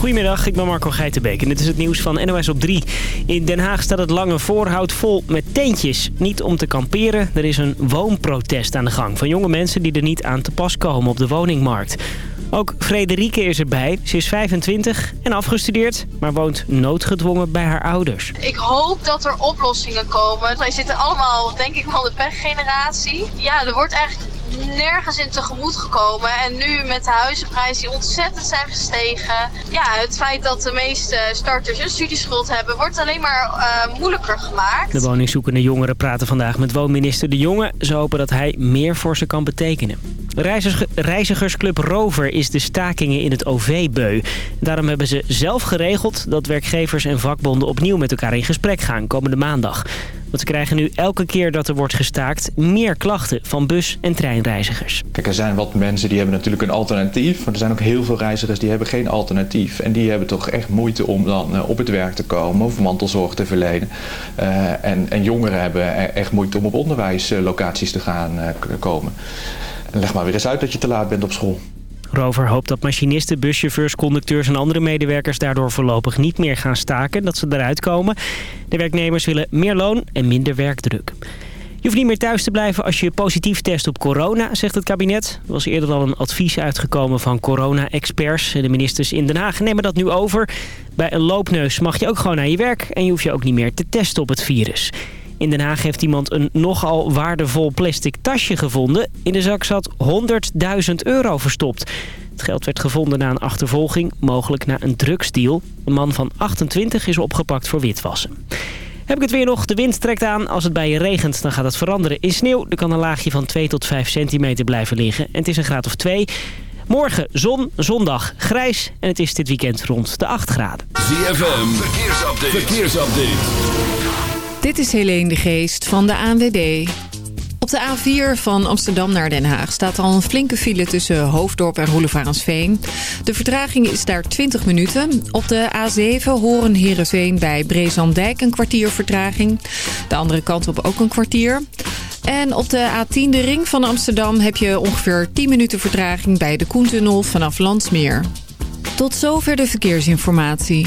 Goedemiddag, ik ben Marco Geitenbeek en dit is het nieuws van NOS op 3. In Den Haag staat het lange voorhout vol met tentjes. Niet om te kamperen, er is een woonprotest aan de gang... van jonge mensen die er niet aan te pas komen op de woningmarkt. Ook Frederike is erbij. Ze is 25 en afgestudeerd, maar woont noodgedwongen bij haar ouders. Ik hoop dat er oplossingen komen. Wij zitten allemaal, denk ik wel, de pechgeneratie. Ja, er wordt eigenlijk nergens in tegemoet gekomen. En nu met de huizenprijzen die ontzettend zijn gestegen. Ja, het feit dat de meeste starters een studieschuld hebben, wordt alleen maar uh, moeilijker gemaakt. De woningzoekende jongeren praten vandaag met woonminister De Jonge. Ze hopen dat hij meer voor ze kan betekenen. Reizigersclub Rover is de stakingen in het OV beu. Daarom hebben ze zelf geregeld dat werkgevers en vakbonden opnieuw met elkaar in gesprek gaan komende maandag. Want ze krijgen nu elke keer dat er wordt gestaakt meer klachten van bus- en treinreizigers. Kijk, er zijn wat mensen die hebben natuurlijk een alternatief. Maar er zijn ook heel veel reizigers die hebben geen alternatief. En die hebben toch echt moeite om dan eh, op het werk te komen of mantelzorg te verlenen. Uh, en, en jongeren hebben e-, echt moeite om op onderwijslocaties te gaan uh, komen. En leg maar weer eens uit dat je te laat bent op school. Rover hoopt dat machinisten, buschauffeurs, conducteurs en andere medewerkers daardoor voorlopig niet meer gaan staken, dat ze eruit komen. De werknemers willen meer loon en minder werkdruk. Je hoeft niet meer thuis te blijven als je positief test op corona, zegt het kabinet. Er was eerder al een advies uitgekomen van corona-experts. De ministers in Den Haag nemen dat nu over. Bij een loopneus mag je ook gewoon naar je werk en je hoeft je ook niet meer te testen op het virus. In Den Haag heeft iemand een nogal waardevol plastic tasje gevonden. In de zak zat 100.000 euro verstopt. Het geld werd gevonden na een achtervolging, mogelijk na een drugsdeal. Een man van 28 is opgepakt voor witwassen. Heb ik het weer nog. De wind trekt aan. Als het bij je regent, dan gaat het veranderen in sneeuw. Er kan een laagje van 2 tot 5 centimeter blijven liggen. En het is een graad of 2. Morgen zon, zondag grijs. En het is dit weekend rond de 8 graden. ZFM, verkeersupdate. verkeersupdate. Dit is Helene de Geest van de ANWB. Op de A4 van Amsterdam naar Den Haag staat al een flinke file tussen Hoofddorp en Roelevarensveen. De vertraging is daar 20 minuten. Op de A7 horen Heerenveen bij Brezandijk een kwartier vertraging. De andere kant op ook een kwartier. En op de A10, de ring van Amsterdam, heb je ongeveer 10 minuten vertraging bij de Koentunnel vanaf Landsmeer. Tot zover de verkeersinformatie.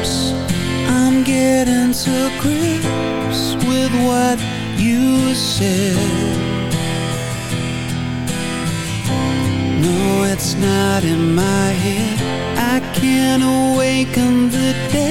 Getting to grips with what you said. No, it's not in my head. I can't awaken the dead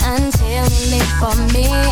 until you live for me.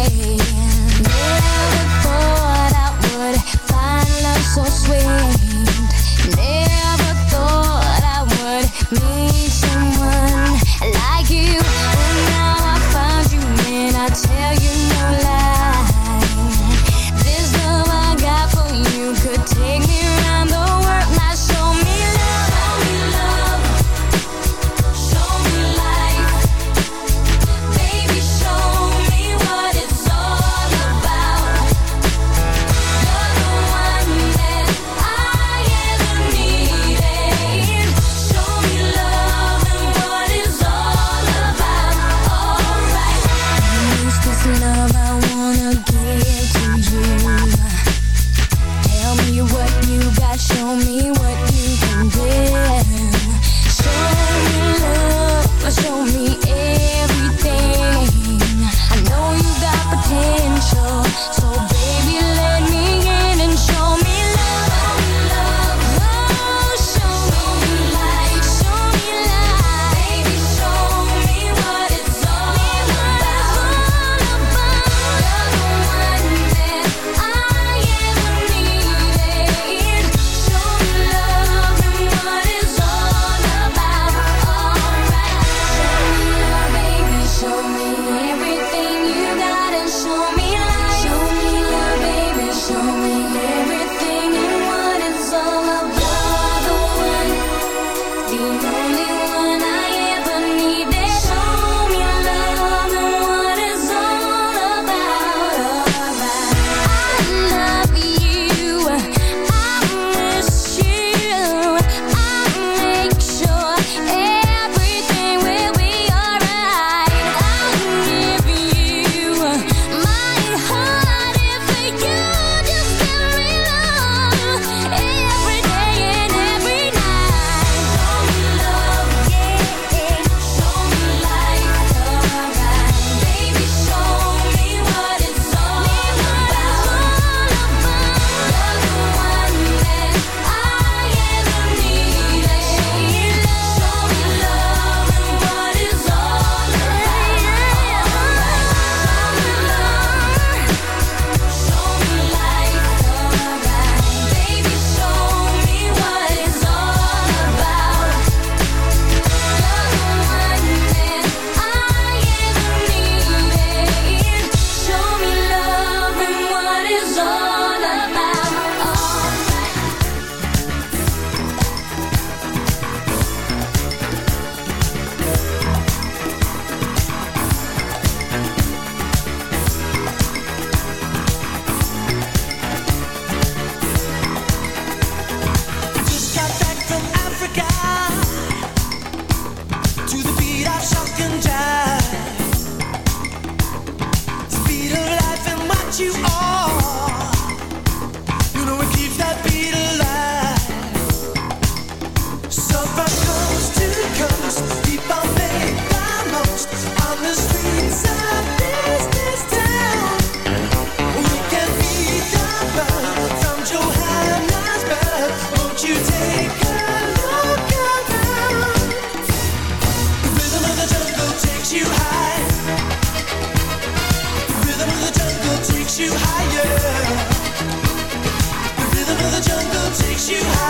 you high.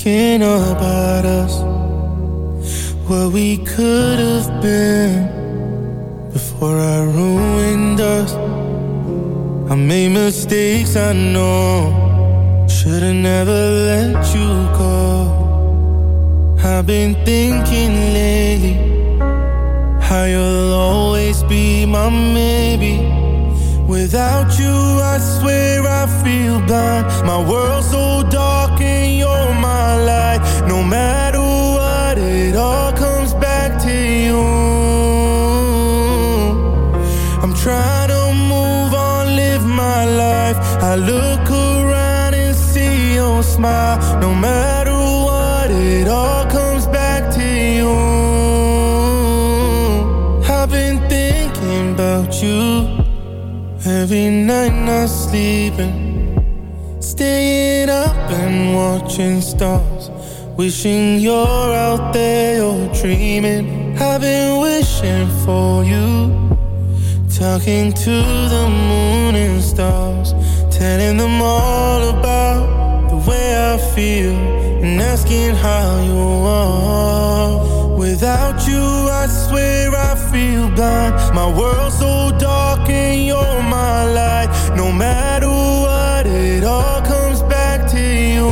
thinking about us, what we could have been before I ruined us. I made mistakes, I know. Should've never let you go. I've been thinking lately how you'll always be my maybe. Without you, I swear I feel blind. My world's so I look around and see your smile. No matter what, it all comes back to you. I've been thinking about you. Every night not sleeping. Staying up and watching stars. Wishing you're out there, you're dreaming. I've been wishing for you. Talking to the moon and stars Telling them all about the way I feel and asking how you are. Without you, I swear I feel blind. My world's so dark and you're my light. No matter what, it all comes back to you.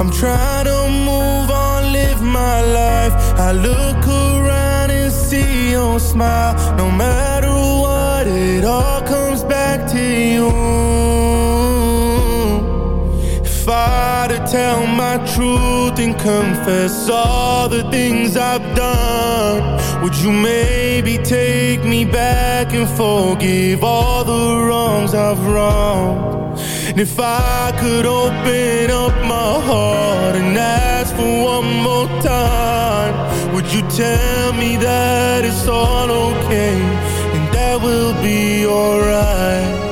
I'm trying to move on, live my life. I look around and see your smile. No matter If I to tell my truth and confess all the things I've done, would you maybe take me back and forgive all the wrongs I've wronged? And if I could open up my heart and ask for one more time, would you tell me that it's all okay and that we'll be alright?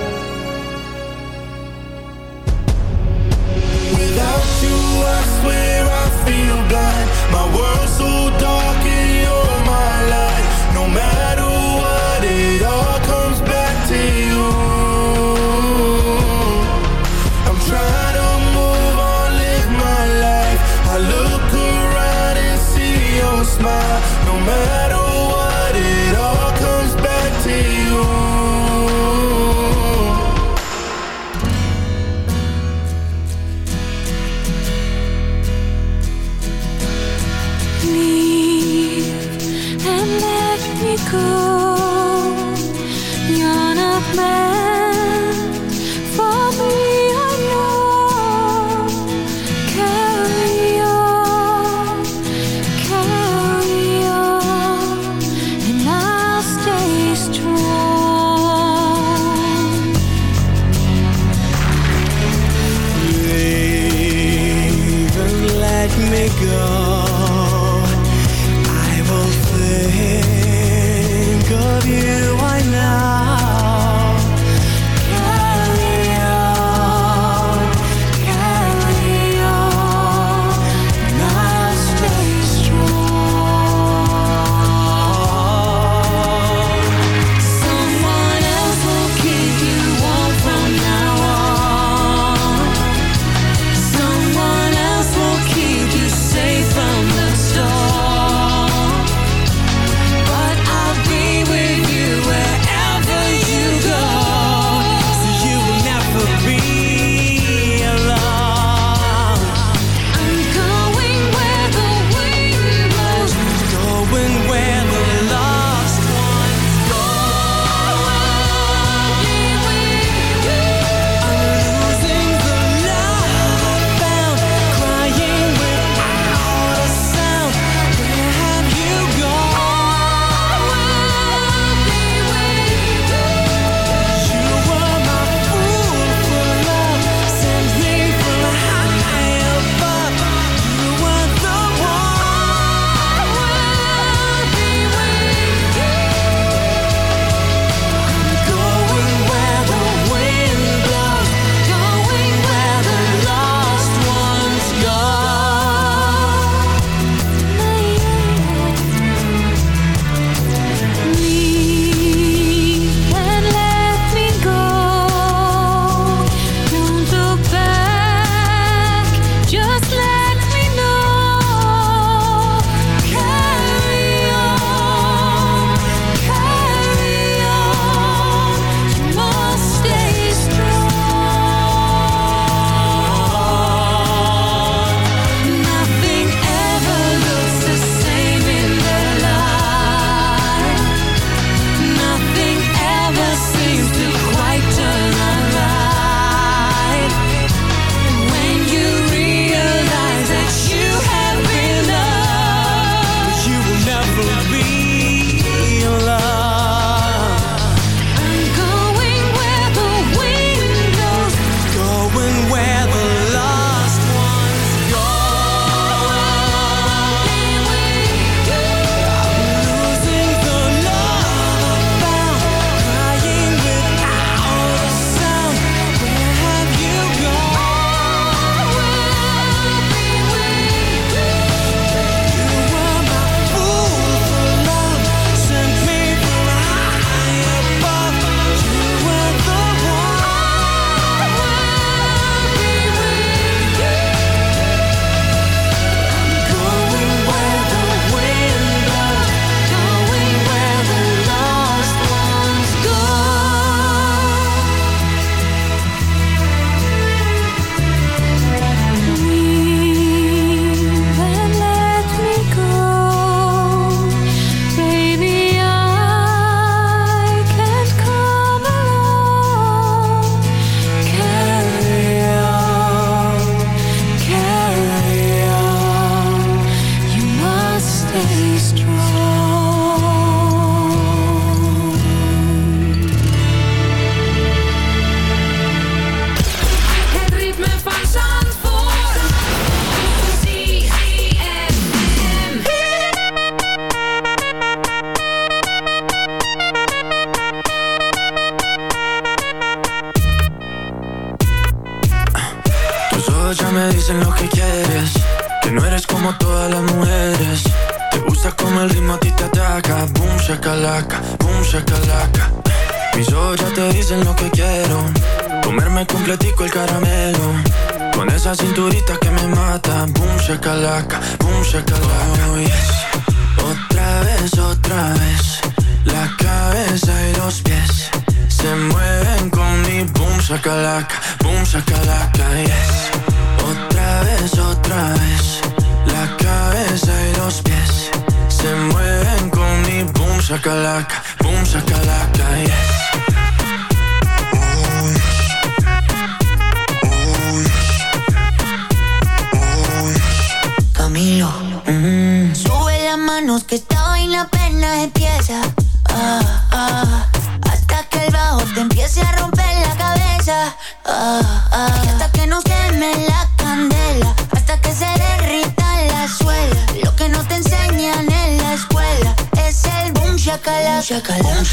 Ah, ah. hasta que el bajo te empiece a romper la cabeza. Ah, hasta que nos queme la candela. Hasta que se derrita la suela. Lo que no te enseñan en la escuela es el boom shakalaka. Boom.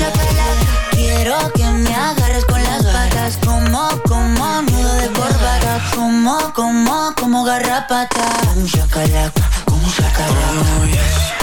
Quiero que me agarres con las patas. Como, como nudo de corbata. Como, como, como garrapata. Boom shakalaka. Boom. Oh.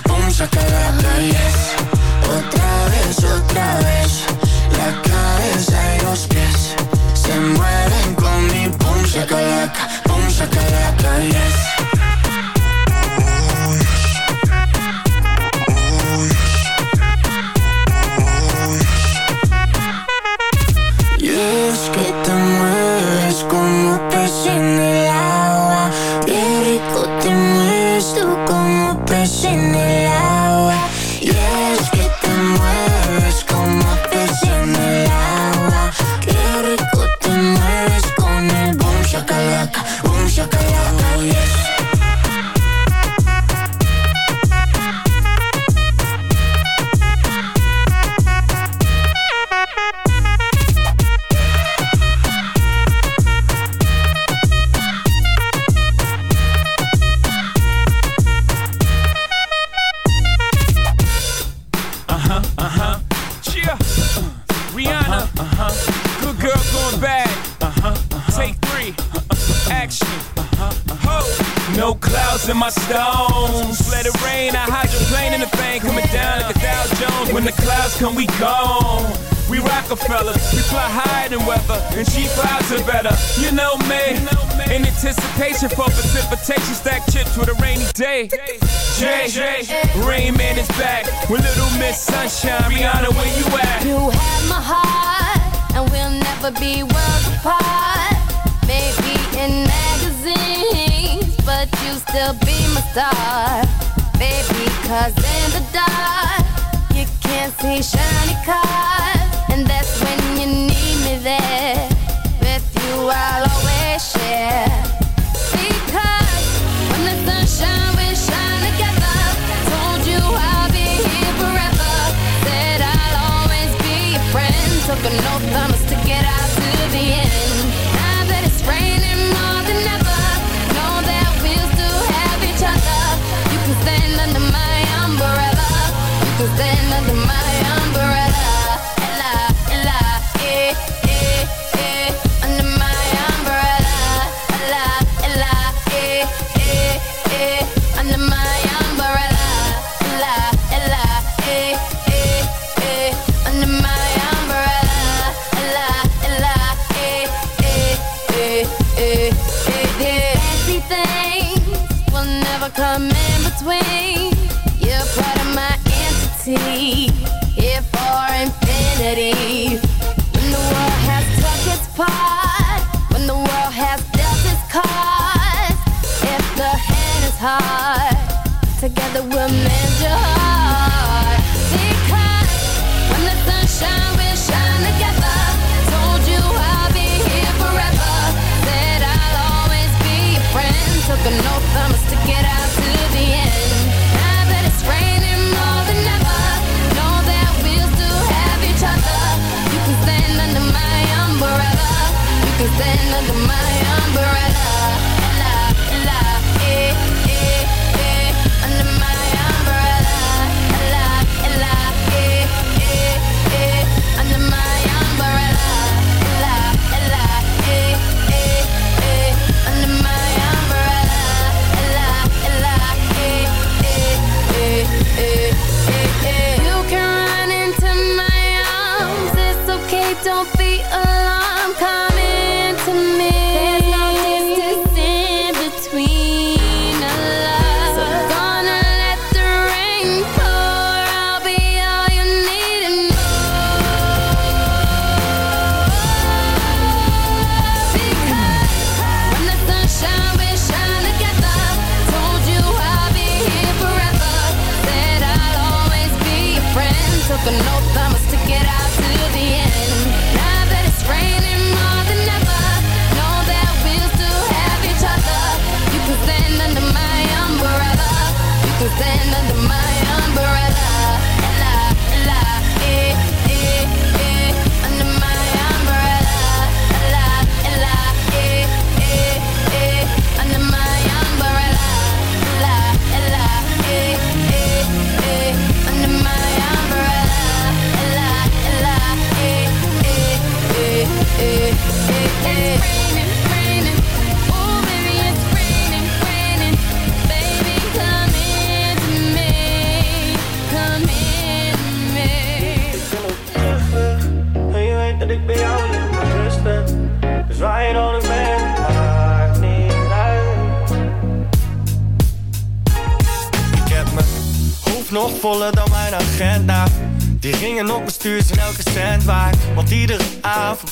boom shakalaka, yes. Otra vez, otra vez. La cabeza y los pies se mueven con mi boom shakalaka, boom shakalaka, yes. En el agua Qué rico te mueves tú como pez en el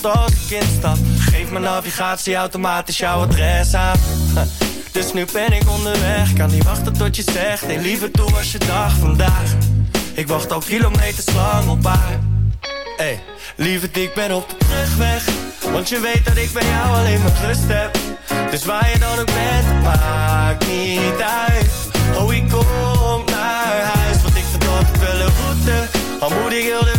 als ik instap, geeft mijn navigatie automatisch jouw adres aan. Dus nu ben ik onderweg, kan niet wachten tot je zegt. Hey, liever toe was je dag vandaag. Ik wacht al kilometers lang op haar. Hey, lieverd, ik ben op de terugweg Want je weet dat ik bij jou alleen maar rust heb Dus waar je dan ook bent, maakt niet uit Oh, ik kom naar huis Want ik altijd wel een route Al heel de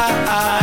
I, I.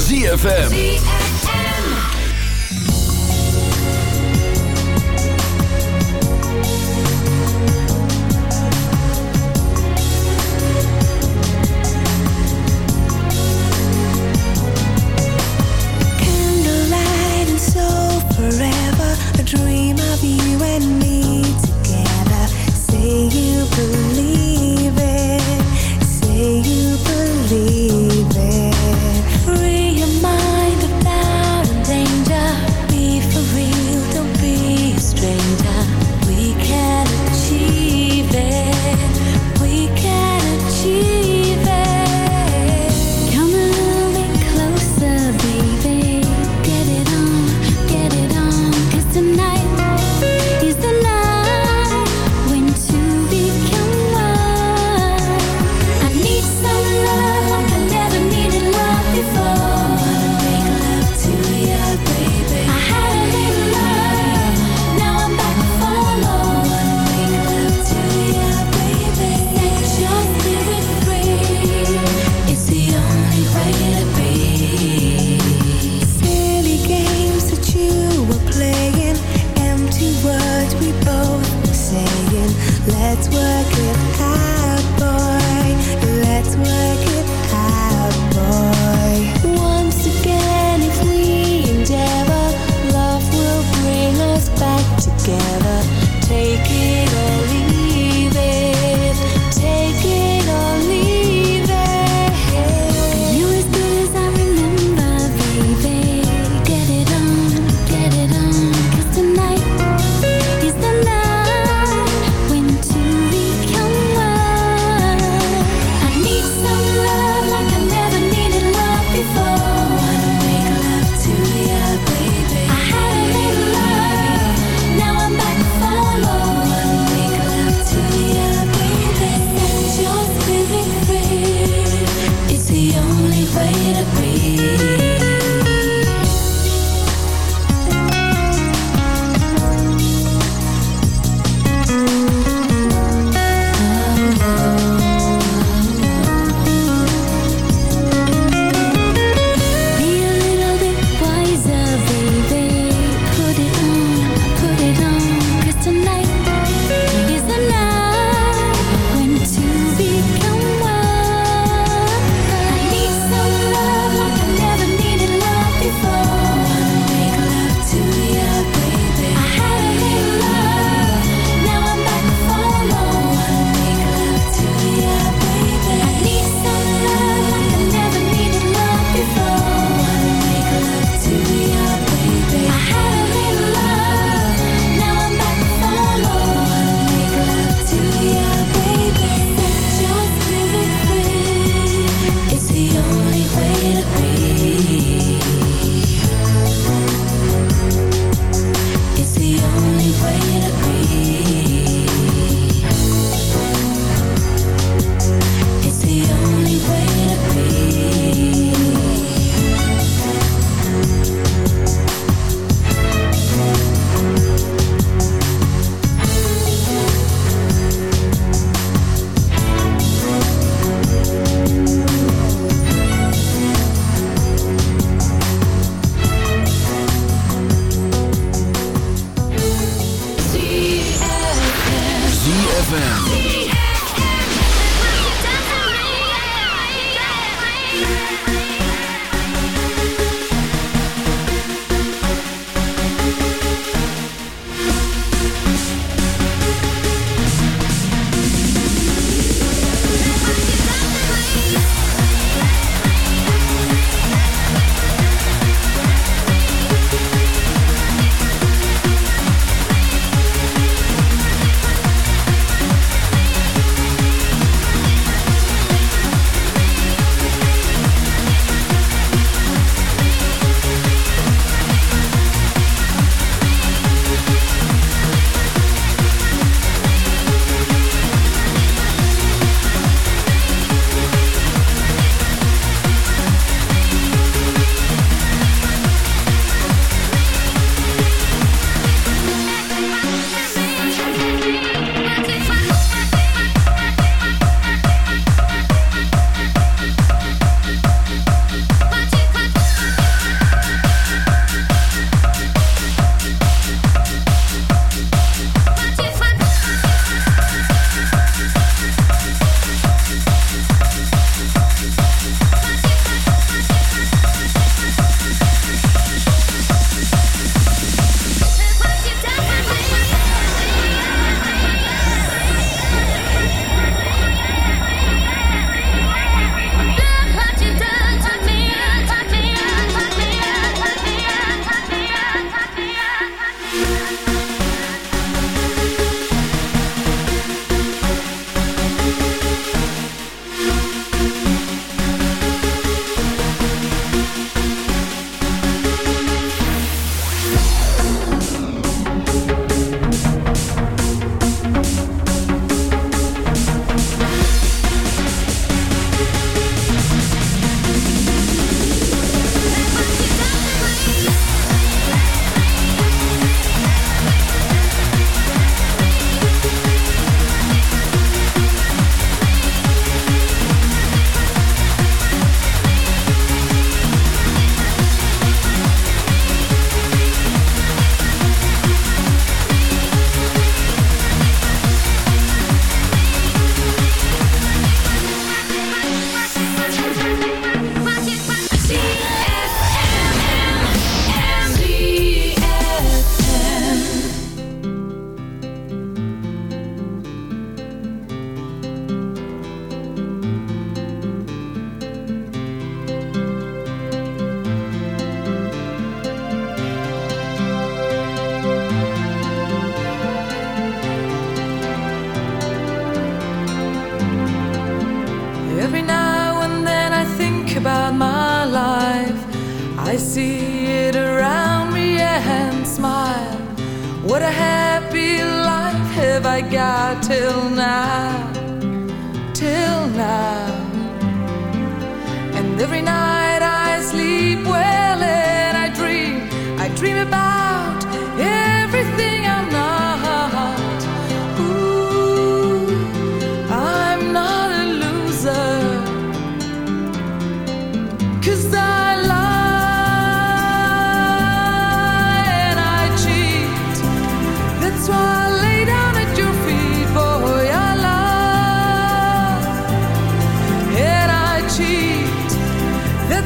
ZFM.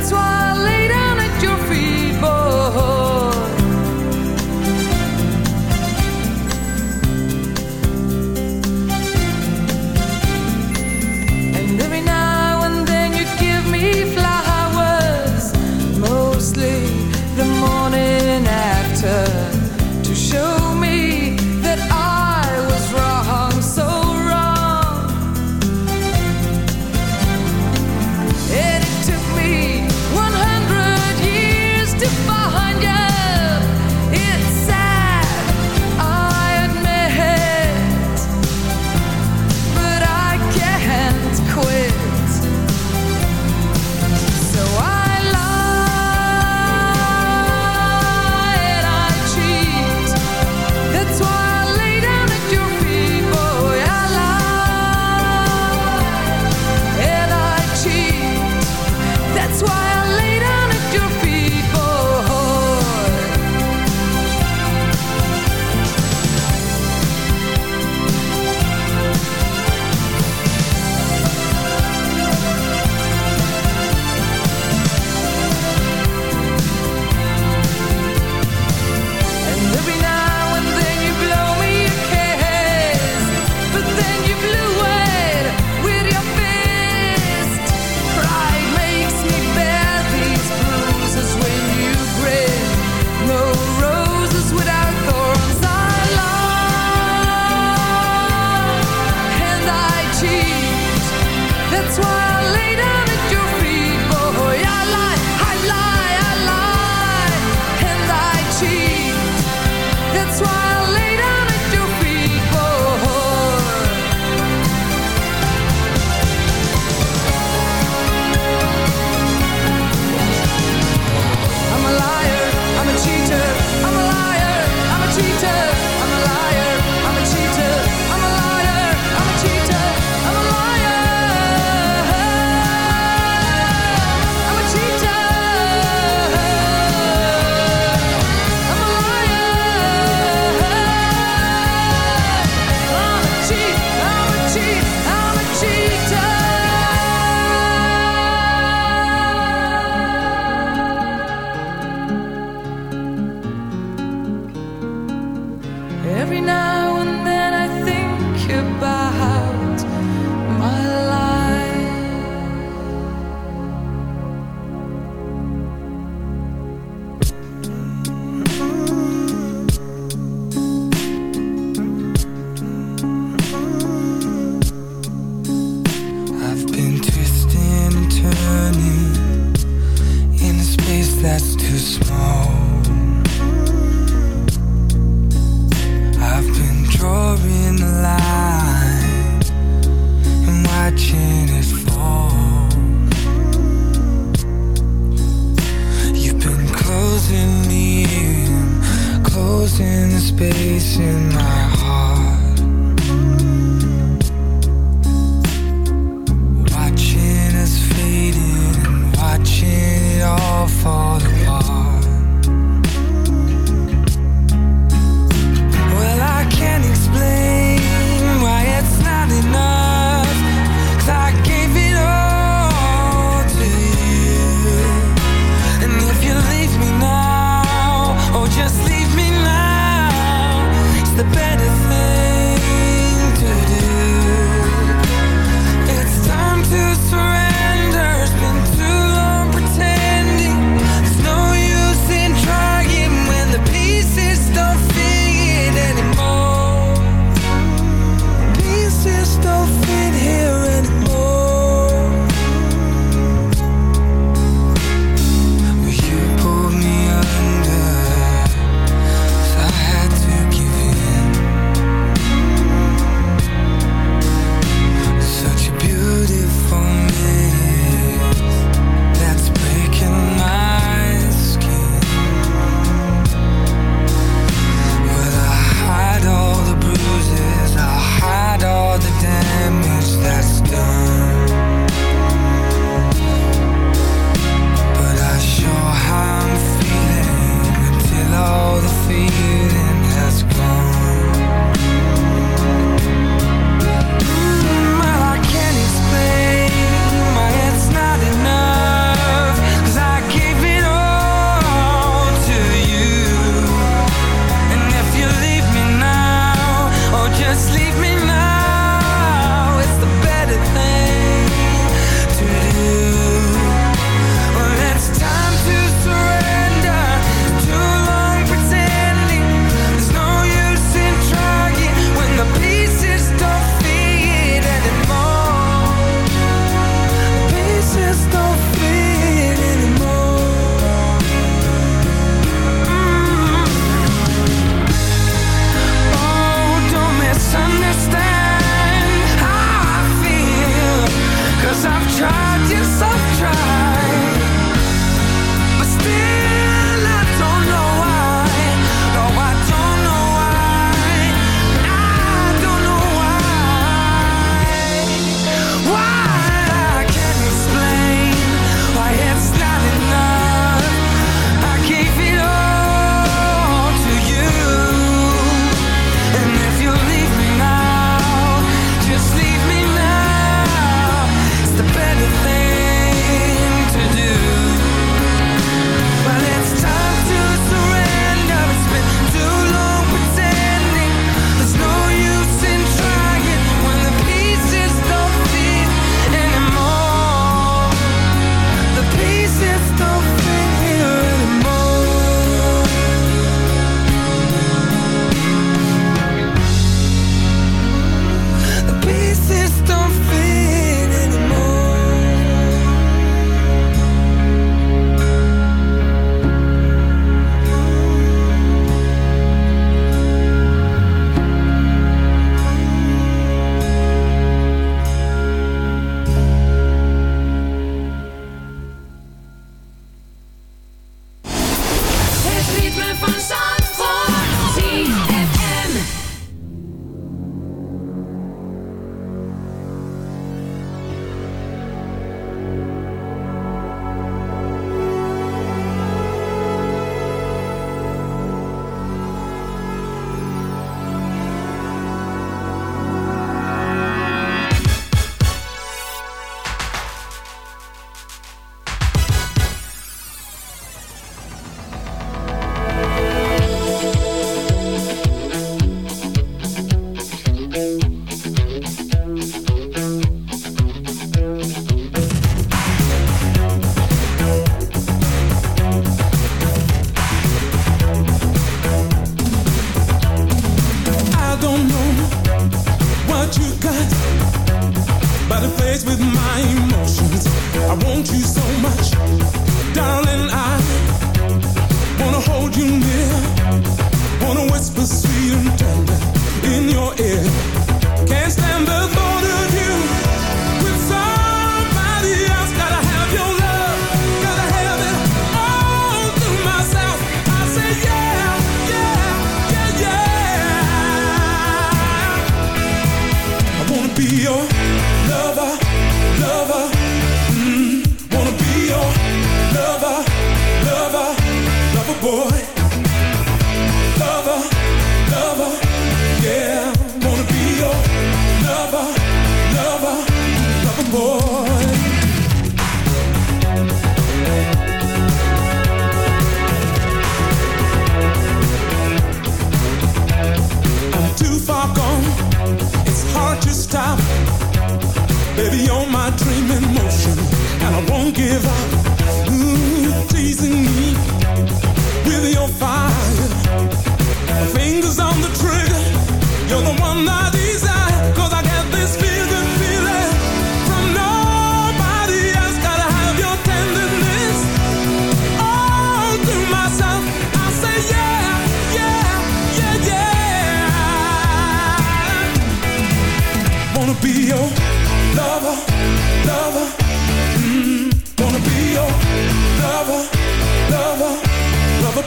That's why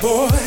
boy.